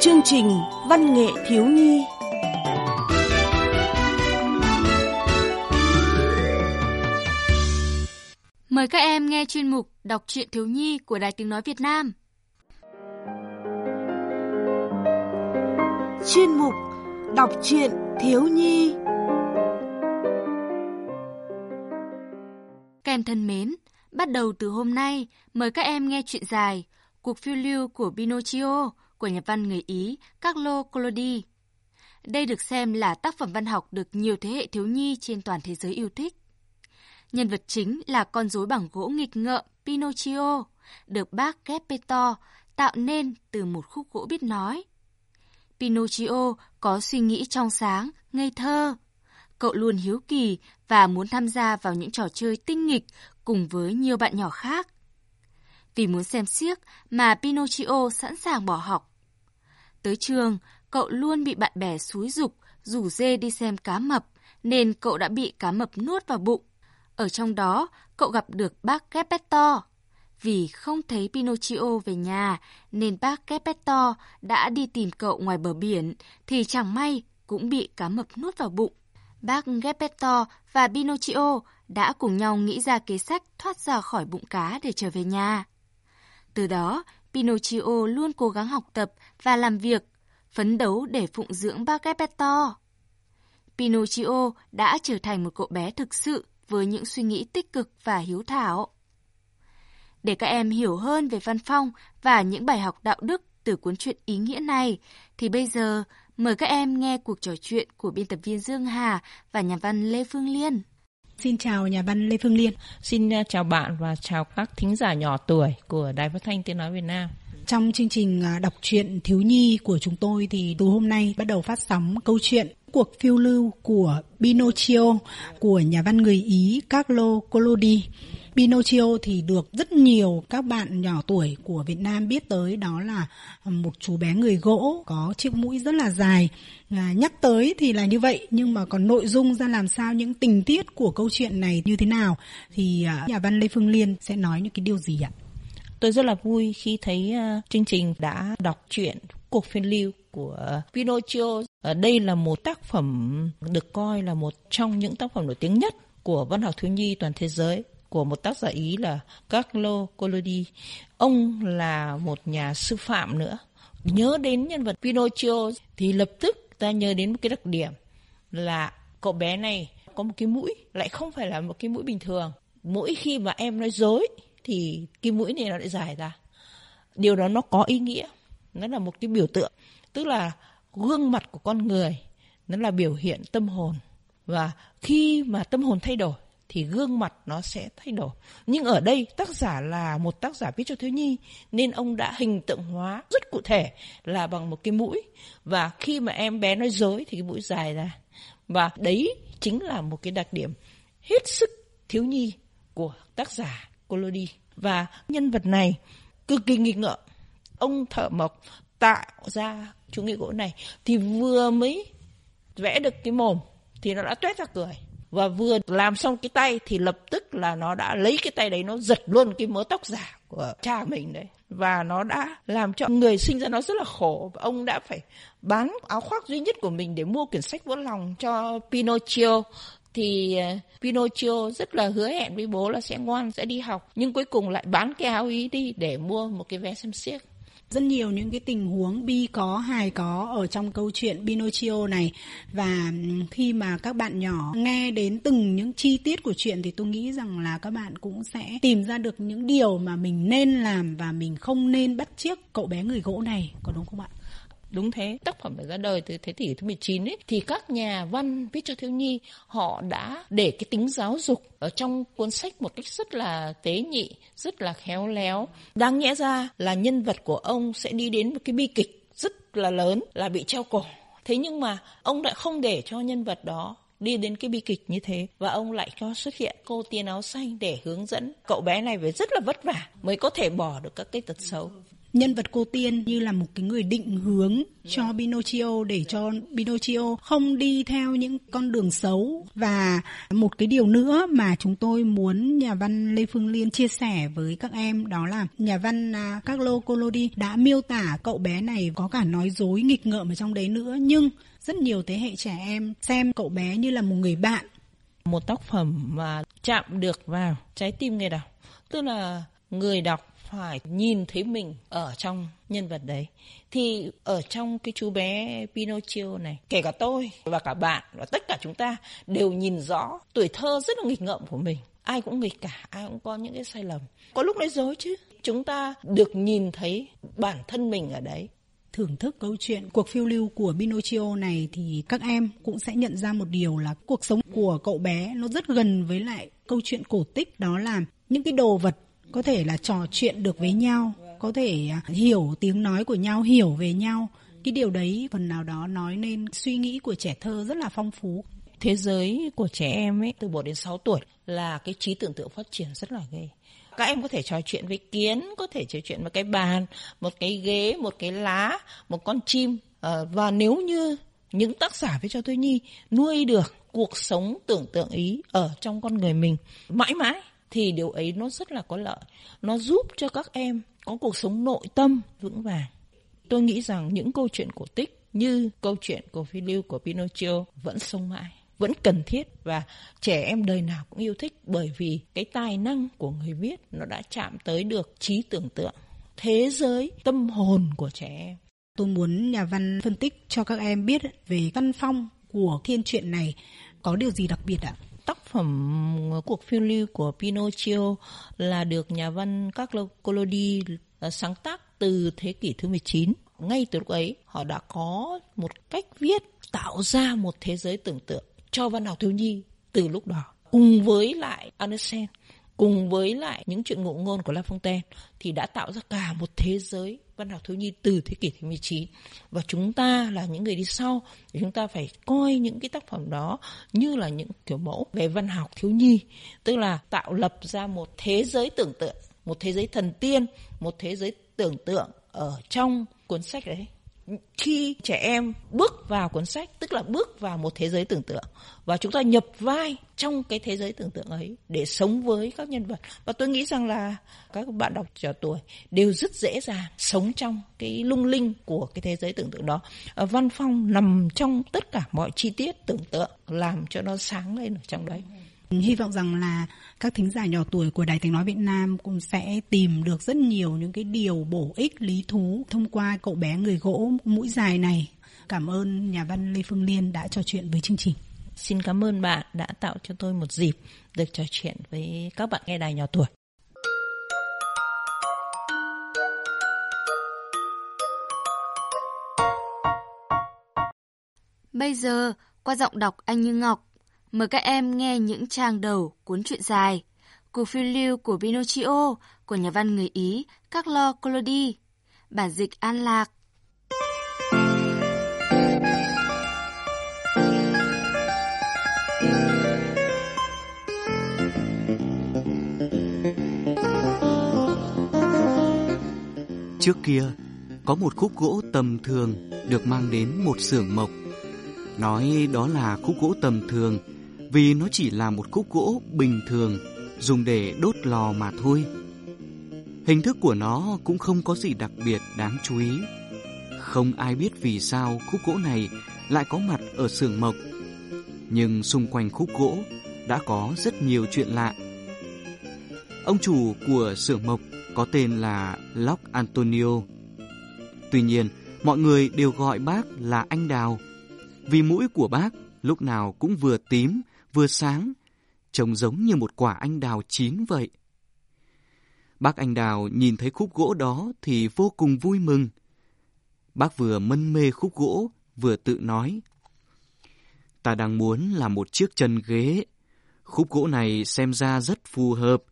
Chương trình Văn nghệ thiếu nhi Mời các em nghe chuyên mục Đọc truyện thiếu nhi của Đài Tiếng Nói Việt Nam. Chuyên mục Đọc truyện thiếu nhi Các em thân mến, bắt đầu từ hôm nay, mời các em nghe chuyện dài Cuộc phiêu lưu của Pinocchio của nhà văn người Ý Carlo Collodi. Đây được xem là tác phẩm văn học được nhiều thế hệ thiếu nhi trên toàn thế giới yêu thích. Nhân vật chính là con rối bằng gỗ nghịch ngợm Pinocchio, được bác Geppetto tạo nên từ một khúc gỗ biết nói. Pinocchio có suy nghĩ trong sáng, ngây thơ. Cậu luôn hiếu kỳ và muốn tham gia vào những trò chơi tinh nghịch cùng với nhiều bạn nhỏ khác. Vì muốn xem xiếc mà Pinocchio sẵn sàng bỏ học. Tới trường, cậu luôn bị bạn bè xúi dục, rủ dê đi xem cá mập, nên cậu đã bị cá mập nuốt vào bụng. Ở trong đó, cậu gặp được bác Geppetto. Vì không thấy Pinocchio về nhà, nên bác Geppetto đã đi tìm cậu ngoài bờ biển, thì chẳng may cũng bị cá mập nuốt vào bụng. Bác Geppetto và Pinocchio đã cùng nhau nghĩ ra kế sách thoát ra khỏi bụng cá để trở về nhà. Từ đó, Pinocchio luôn cố gắng học tập và làm việc, phấn đấu để phụng dưỡng bác Geppetto. Pinocchio đã trở thành một cậu bé thực sự với những suy nghĩ tích cực và hiếu thảo. Để các em hiểu hơn về văn phong và những bài học đạo đức từ cuốn truyện ý nghĩa này, thì bây giờ mời các em nghe cuộc trò chuyện của biên tập viên Dương Hà và nhà văn Lê Phương Liên. Xin chào nhà văn Lê Phương Liên. Xin à, chào bạn và chào các thính giả nhỏ tuổi của Đài Phát thanh Tiếng nói Việt Nam. Trong chương trình à, đọc truyện thiếu nhi của chúng tôi thì từ hôm nay bắt đầu phát sóng câu chuyện cuộc phiêu lưu của Pinocchio của nhà văn người Ý Carlo Collodi. Pinocchio thì được rất nhiều các bạn nhỏ tuổi của Việt Nam biết tới đó là ờ, một chú bé người gỗ có chiếc mũi rất là dài. À, nhắc tới thì là như vậy nhưng mà còn nội dung ra làm sao những tình tiết của câu chuyện này như thế nào thì à, nhà văn Lê Phương Liên sẽ nói những cái điều gì ạ? Tôi rất là vui khi thấy ờ, chương trình đã đọc truyện cuộc phiên lưu của Pinocchio. Ở đây là một tác phẩm được coi là một trong những tác phẩm nổi tiếng nhất của văn học thiếu nhi toàn thế giới của một tác giả Ý là Carlo Collodi. Ông là một nhà sư phạm nữa. Nhớ đến nhân vật Pinocchio thì lập tức ta nhớ đến một cái đặc điểm là cậu bé này có một cái mũi, lại không phải là một cái mũi bình thường. Mỗi khi mà em nói dối thì cái mũi này nó lại dài ra. Điều đó nó có ý nghĩa. Nó là một cái biểu tượng. Tức là gương mặt của con người, nó là biểu hiện tâm hồn. Và khi mà tâm hồn thay đổi thì gương mặt nó sẽ thay đổi. Nhưng ở đây, tác giả là một tác giả viết cho thiếu nhi, nên ông đã hình tượng hóa rất cụ thể là bằng một cái mũi và khi mà em bé nói dối thì cái mũi dài ra. Và đấy chính là một cái đặc điểm hết sức thiếu nhi của tác giả Colody. Và nhân vật này cực kỳ nghịch ngợm. Ông thợ mộc tạo ra chú nghĩa gỗ này thì vừa mới vẽ được cái mồm thì nó đã tuét ra cười và vừa làm xong cái tay thì lập tức là nó đã lấy cái tay đấy, nó giật luôn cái mớ tóc giả của cha mình đấy. Và nó đã làm cho người sinh ra nó rất là khổ. Và ông đã phải bán áo khoác duy nhất của mình để mua quyển sách vỡ lòng cho Pinocchio. Thì ờ, Pinocchio rất là hứa hẹn với bố là sẽ ngoan, sẽ đi học, nhưng cuối cùng lại bán cái áo ý đi để mua một cái vé xem xiếc rất nhiều những cái tình huống bi có, hài có ở trong câu chuyện Pinocchio này và khi mà các bạn nhỏ nghe đến từng những chi tiết của chuyện thì tôi nghĩ rằng là các bạn cũng sẽ tìm ra được những điều mà mình nên làm và mình không nên bắt chiếc cậu bé người gỗ này có đúng không ạ? Đúng thế, tác phẩm đã ra đời từ thế kỷ thứ 19 ấy, thì các nhà văn viết cho thiếu nhi họ đã để cái tính giáo dục ở trong cuốn sách một cách rất là tế nhị, rất là khéo léo. Đáng nhẽ ra là nhân vật của ông sẽ đi đến một cái bi kịch rất là lớn là bị treo cổ. Thế nhưng mà ông lại không để cho nhân vật đó đi đến cái bi kịch như thế và ông lại cho xuất hiện cô tiên áo xanh để hướng dẫn cậu bé này phải rất là vất vả mới có thể bỏ được các cái tật xấu nhân vật cô tiên như là một cái người định hướng cho Pinocchio để cho Pinocchio không đi theo những con đường xấu. Và một cái điều nữa mà chúng tôi muốn nhà văn Lê Phương Liên chia sẻ với các em đó là nhà văn à, Carlo Collodi đã miêu tả cậu bé này có cả nói dối, nghịch ngợm ở trong đấy nữa. Nhưng rất nhiều thế hệ trẻ em xem cậu bé như là một người bạn. Một tác phẩm mà chạm được vào trái tim người đọc, tức là người đọc phải nhìn thấy mình ở trong nhân vật đấy. Thì ở trong cái chú bé Pinocchio này, kể cả tôi và cả bạn và tất cả chúng ta đều nhìn rõ tuổi thơ rất là nghịch ngợm của mình. Ai cũng nghịch cả, ai cũng có những cái sai lầm. Có lúc nói dối chứ. Chúng ta được nhìn thấy bản thân mình ở đấy. Thưởng thức câu chuyện cuộc phiêu lưu của Pinocchio này thì các em cũng sẽ nhận ra một điều là cuộc sống của cậu bé nó rất gần với lại câu chuyện cổ tích, đó là những cái đồ vật có thể là trò chuyện được với nhau, có thể à, hiểu tiếng nói của nhau, hiểu về nhau. Cái điều đấy, phần nào đó nói nên suy nghĩ của trẻ thơ rất là phong phú. Thế giới của trẻ em ấy, từ 1 đến 6 tuổi, là cái trí tưởng tượng phát triển rất là ghê. Các em có thể trò chuyện với kiến, có thể trò chuyện với cái bàn, một cái ghế, một cái lá, một con chim. Ờ, và nếu như những tác giả với cho tôi nhi nuôi được cuộc sống tưởng tượng ý ở trong con người mình, mãi mãi thì điều ấy nó rất là có lợi. Nó giúp cho các em có cuộc sống nội tâm vững vàng. Tôi nghĩ rằng những câu chuyện cổ tích như câu chuyện của phi lưu của pinocchio vẫn sống mãi, vẫn cần thiết và trẻ em đời nào cũng yêu thích bởi vì cái tài năng của người viết nó đã chạm tới được trí tưởng tượng, thế giới tâm hồn của trẻ em. Tôi muốn nhà văn phân tích cho các em biết về văn phong của thiên truyện này có điều gì đặc biệt ạ? À? Phẩm ờ, cuộc phiêu lưu của Pinocchio là được nhà văn Carlo Collodi ờ, sáng tác từ thế kỷ thứ 19. Ngay từ lúc ấy, họ đã có một cách viết tạo ra một thế giới tưởng tượng cho văn học thiếu nhi từ lúc đó. Cùng với lại Andersen, cùng với lại những chuyện ngụ ngôn của La Fontaine thì đã tạo ra cả một thế giới văn học thiếu nhi từ thế kỷ thứ 19 và chúng ta là những người đi sau, thì chúng ta phải coi những cái tác phẩm đó như là những kiểu mẫu về văn học thiếu nhi. Tức là tạo lập ra một thế giới tưởng tượng, một thế giới thần tiên, một thế giới tưởng tượng ở trong cuốn sách đấy khi trẻ em bước vào cuốn sách, tức là bước vào một thế giới tưởng tượng, và chúng ta nhập vai trong cái thế giới tưởng tượng ấy để sống với các nhân vật. Và tôi nghĩ rằng là các bạn đọc trẻ tuổi đều rất dễ dàng sống trong cái lung linh của cái thế giới tưởng tượng đó. Ờ, văn phong nằm trong tất cả mọi chi tiết tưởng tượng làm cho nó sáng lên ở trong đấy. Hy vọng rằng là các thính giả nhỏ tuổi của Đài Tiếng Nói Việt Nam cũng sẽ tìm được rất nhiều những cái điều bổ ích, lý thú thông qua cậu bé người gỗ mũi dài này. Cảm ơn nhà văn Lê Phương Liên đã trò chuyện với chương trình. Xin cảm ơn bạn đã tạo cho tôi một dịp được trò chuyện với các bạn nghe đài nhỏ tuổi. Bây giờ, qua giọng đọc anh Như Ngọc, Mời các em nghe những trang đầu cuốn truyện dài Cuộc phiêu lưu của Pinocchio của nhà văn người Ý Carlo Collodi. Bản dịch An Lạc. Trước kia, có một khúc gỗ tầm thường được mang đến một xưởng mộc. Nói đó là khúc gỗ tầm thường vì nó chỉ là một khúc gỗ bình thường dùng để đốt lò mà thôi. Hình thức của nó cũng không có gì đặc biệt đáng chú ý. Không ai biết vì sao khúc gỗ này lại có mặt ở xưởng mộc. Nhưng xung quanh khúc gỗ đã có rất nhiều chuyện lạ. Ông chủ của xưởng mộc có tên là Lock Antonio. Tuy nhiên, mọi người đều gọi bác là anh Đào. Vì mũi của bác lúc nào cũng vừa tím vừa sáng, trông giống như một quả anh đào chín vậy. Bác anh đào nhìn thấy khúc gỗ đó thì vô cùng vui mừng. Bác vừa mân mê khúc gỗ, vừa tự nói. Ta đang muốn làm một chiếc chân ghế. Khúc gỗ này xem ra rất phù hợp,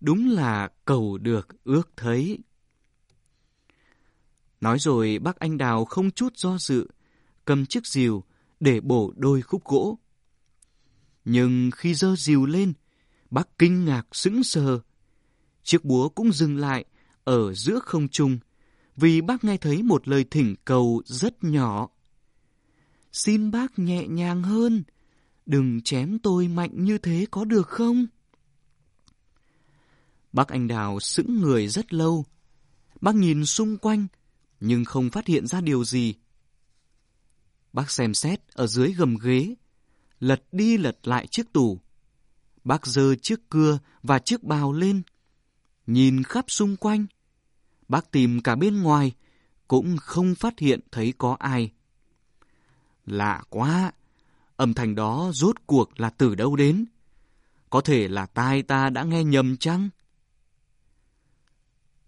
đúng là cầu được ước thấy. Nói rồi bác anh đào không chút do dự, cầm chiếc rìu để bổ đôi khúc gỗ. Nhưng khi dơ dìu lên, bác kinh ngạc sững sờ. Chiếc búa cũng dừng lại ở giữa không trung vì bác nghe thấy một lời thỉnh cầu rất nhỏ. Xin bác nhẹ nhàng hơn, đừng chém tôi mạnh như thế có được không? Bác Anh Đào sững người rất lâu. Bác nhìn xung quanh, nhưng không phát hiện ra điều gì. Bác xem xét ở dưới gầm ghế, lật đi lật lại chiếc tủ. Bác dơ chiếc cưa và chiếc bào lên, nhìn khắp xung quanh. Bác tìm cả bên ngoài, cũng không phát hiện thấy có ai. Lạ quá, âm thanh đó rốt cuộc là từ đâu đến? Có thể là tai ta đã nghe nhầm chăng?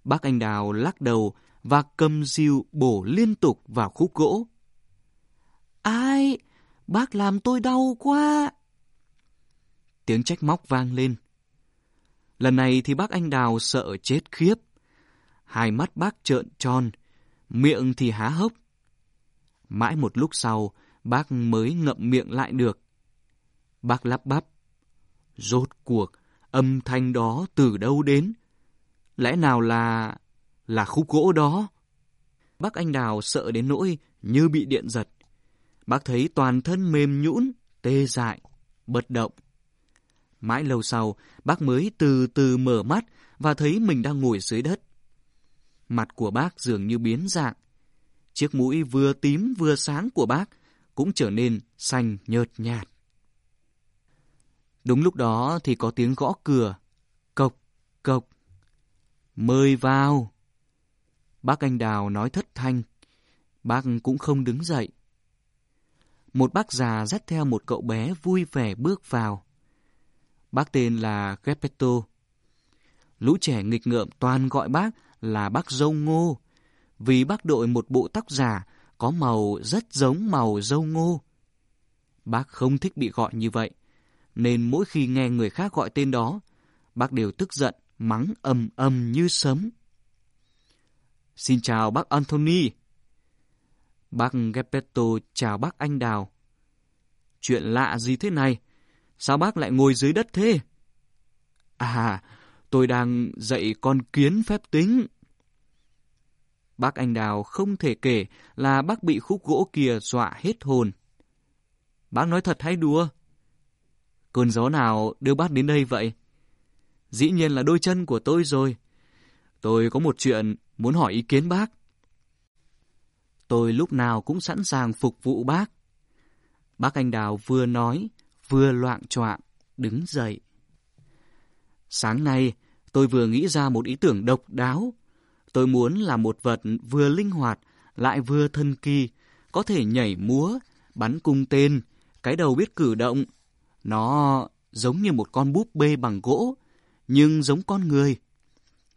Bác Anh Đào lắc đầu và cầm diều bổ liên tục vào khúc gỗ. Ai? Bác làm tôi đau quá. Tiếng trách móc vang lên. Lần này thì bác anh Đào sợ chết khiếp. Hai mắt bác trợn tròn, miệng thì há hốc. Mãi một lúc sau, bác mới ngậm miệng lại được. Bác lắp bắp. Rốt cuộc, âm thanh đó từ đâu đến? Lẽ nào là... là khúc gỗ đó? Bác anh Đào sợ đến nỗi như bị điện giật. Bác thấy toàn thân mềm nhũn, tê dại, bất động. Mãi lâu sau, bác mới từ từ mở mắt và thấy mình đang ngồi dưới đất. Mặt của bác dường như biến dạng. Chiếc mũi vừa tím vừa sáng của bác cũng trở nên xanh nhợt nhạt. Đúng lúc đó thì có tiếng gõ cửa. Cộc, cộc. Mời vào. Bác anh Đào nói thất thanh. Bác cũng không đứng dậy. Một bác già dắt theo một cậu bé vui vẻ bước vào. Bác tên là Gepetto. Lũ trẻ nghịch ngợm toàn gọi bác là bác dâu ngô, vì bác đội một bộ tóc giả có màu rất giống màu dâu ngô. Bác không thích bị gọi như vậy, nên mỗi khi nghe người khác gọi tên đó, bác đều tức giận, mắng ầm ầm như sấm. Xin chào bác Anthony. Bác Gepetto chào bác anh Đào. Chuyện lạ gì thế này? Sao bác lại ngồi dưới đất thế? À, tôi đang dạy con kiến phép tính. Bác anh Đào không thể kể là bác bị khúc gỗ kia dọa hết hồn. Bác nói thật hay đùa? Cơn gió nào đưa bác đến đây vậy? Dĩ nhiên là đôi chân của tôi rồi. Tôi có một chuyện muốn hỏi ý kiến bác. Tôi lúc nào cũng sẵn sàng phục vụ bác. Bác anh Đào vừa nói, vừa loạn choạng đứng dậy. Sáng nay, tôi vừa nghĩ ra một ý tưởng độc đáo. Tôi muốn là một vật vừa linh hoạt, lại vừa thân kỳ, có thể nhảy múa, bắn cung tên, cái đầu biết cử động. Nó giống như một con búp bê bằng gỗ, nhưng giống con người.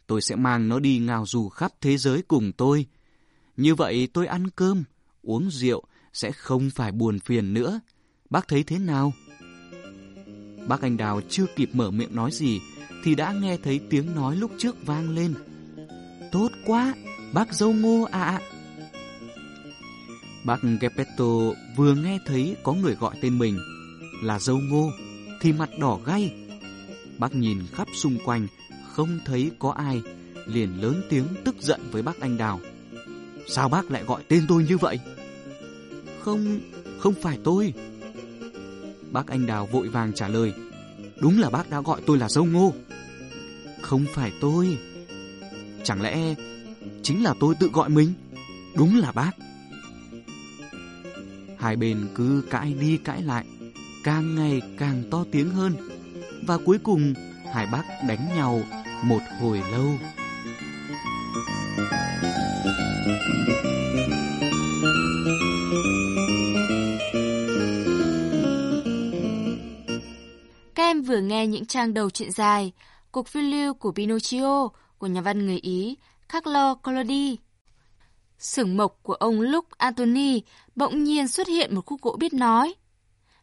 Tôi sẽ mang nó đi ngào dù khắp thế giới cùng tôi. Như vậy tôi ăn cơm, uống rượu sẽ không phải buồn phiền nữa. Bác thấy thế nào? Bác Anh Đào chưa kịp mở miệng nói gì thì đã nghe thấy tiếng nói lúc trước vang lên. Tốt quá, bác dâu ngô ạ. À. Bác Gepetto vừa nghe thấy có người gọi tên mình là dâu ngô thì mặt đỏ gay. Bác nhìn khắp xung quanh không thấy có ai liền lớn tiếng tức giận với bác Anh Đào. Sao bác lại gọi tên tôi như vậy? Không, không phải tôi. Bác Anh Đào vội vàng trả lời. Đúng là bác đã gọi tôi là dâu ngô. Không phải tôi. Chẳng lẽ chính là tôi tự gọi mình? Đúng là bác. Hai bên cứ cãi đi cãi lại, càng ngày càng to tiếng hơn. Và cuối cùng hai bác đánh nhau một hồi lâu. Các em vừa nghe những trang đầu truyện dài Cuộc phiêu lưu của Pinocchio của nhà văn người Ý Carlo Collodi. Sưởng mộc của ông Luc Antony bỗng nhiên xuất hiện một khúc gỗ biết nói.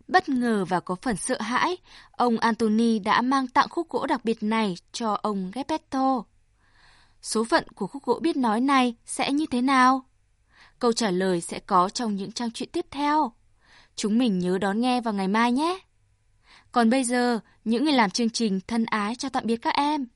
Bất ngờ và có phần sợ hãi, ông Antony đã mang tặng khúc gỗ đặc biệt này cho ông Geppetto. Số phận của khúc gỗ biết nói này sẽ như thế nào? Câu trả lời sẽ có trong những trang truyện tiếp theo. Chúng mình nhớ đón nghe vào ngày mai nhé! Còn bây giờ, những người làm chương trình thân ái cho tạm biệt các em.